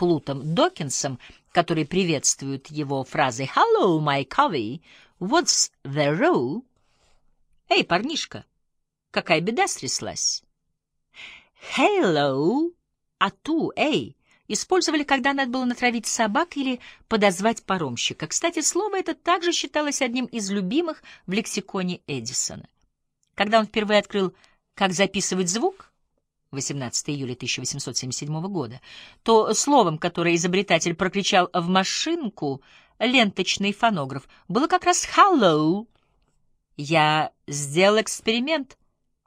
Плутом Докинсом, который приветствует его фразой «Hello, my covey, what's the row?» «Эй, парнишка, какая беда стряслась?» «Hello, а ту, эй!» использовали, когда надо было натравить собак или подозвать паромщика. Кстати, слово это также считалось одним из любимых в лексиконе Эдисона. Когда он впервые открыл «Как записывать звук» 18 июля 1877 года, то словом, которое изобретатель прокричал в машинку, ленточный фонограф, было как раз «hello». Я сделал эксперимент,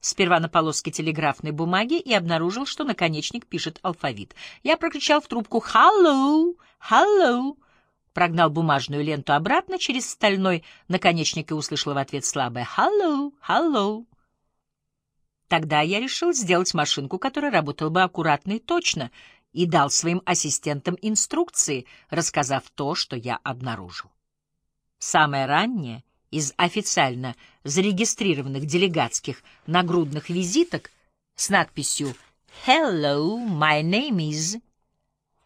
сперва на полоске телеграфной бумаги и обнаружил, что наконечник пишет алфавит. Я прокричал в трубку «Hello! Hello!» прогнал бумажную ленту обратно через стальной наконечник и услышал в ответ слабое «Hello! Hello!». Тогда я решил сделать машинку, которая работала бы аккуратно и точно, и дал своим ассистентам инструкции, рассказав то, что я обнаружил. Самое раннее — из официально зарегистрированных делегатских нагрудных визиток с надписью «Hello, my name is»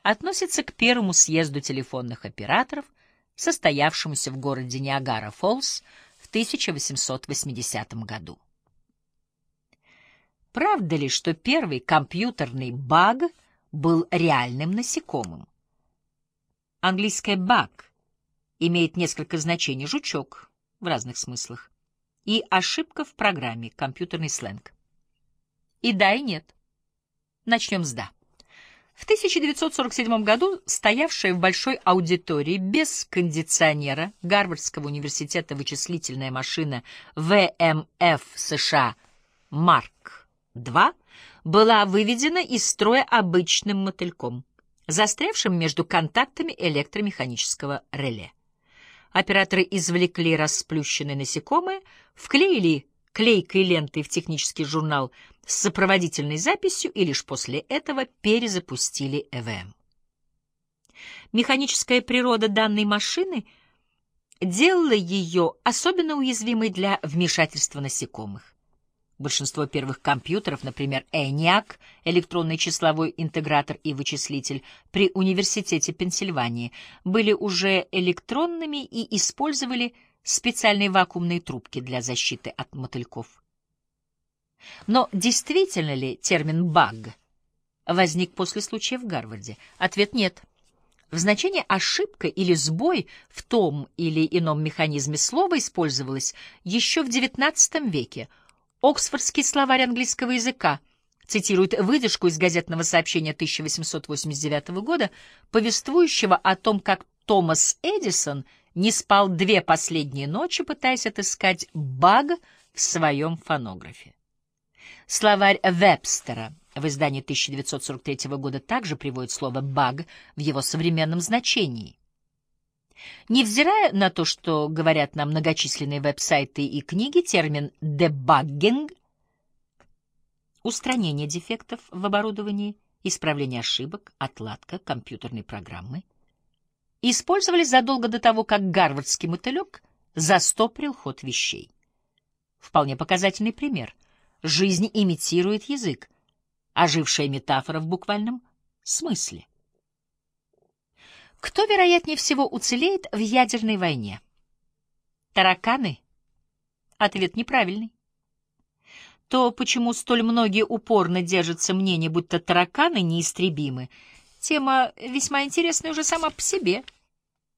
относится к первому съезду телефонных операторов, состоявшемуся в городе Ниагара-Фоллс в 1880 году. Правда ли, что первый компьютерный баг был реальным насекомым? Английское «баг» имеет несколько значений. Жучок, в разных смыслах, и ошибка в программе, компьютерный сленг. И да, и нет. Начнем с «да». В 1947 году стоявшая в большой аудитории без кондиционера Гарвардского университета вычислительная машина ВМФ США Марк-2 была выведена из строя обычным мотыльком, застрявшим между контактами электромеханического реле. Операторы извлекли расплющенные насекомые, вклеили клейкой лентой в технический журнал с сопроводительной записью и лишь после этого перезапустили ЭВМ. Механическая природа данной машины делала ее особенно уязвимой для вмешательства насекомых. Большинство первых компьютеров, например, ENIAC, электронный числовой интегратор и вычислитель, при Университете Пенсильвании, были уже электронными и использовали специальные вакуумные трубки для защиты от мотыльков. Но действительно ли термин «баг» возник после случая в Гарварде? Ответ нет. В значении «ошибка» или «сбой» в том или ином механизме слова использовалось еще в XIX веке – Оксфордский словарь английского языка цитирует выдержку из газетного сообщения 1889 года, повествующего о том, как Томас Эдисон не спал две последние ночи, пытаясь отыскать баг в своем фонографе. Словарь Вебстера в издании 1943 года также приводит слово «баг» в его современном значении. Невзирая на то, что говорят нам многочисленные веб-сайты и книги, термин «дебаггинг» — устранение дефектов в оборудовании, исправление ошибок, отладка компьютерной программы — использовались задолго до того, как гарвардский мотылек застоприл ход вещей. Вполне показательный пример. Жизнь имитирует язык, ожившая метафора в буквальном смысле. Кто, вероятнее всего, уцелеет в ядерной войне? Тараканы? Ответ неправильный. То, почему столь многие упорно держатся мнения, будто тараканы неистребимы, тема весьма интересная уже сама по себе —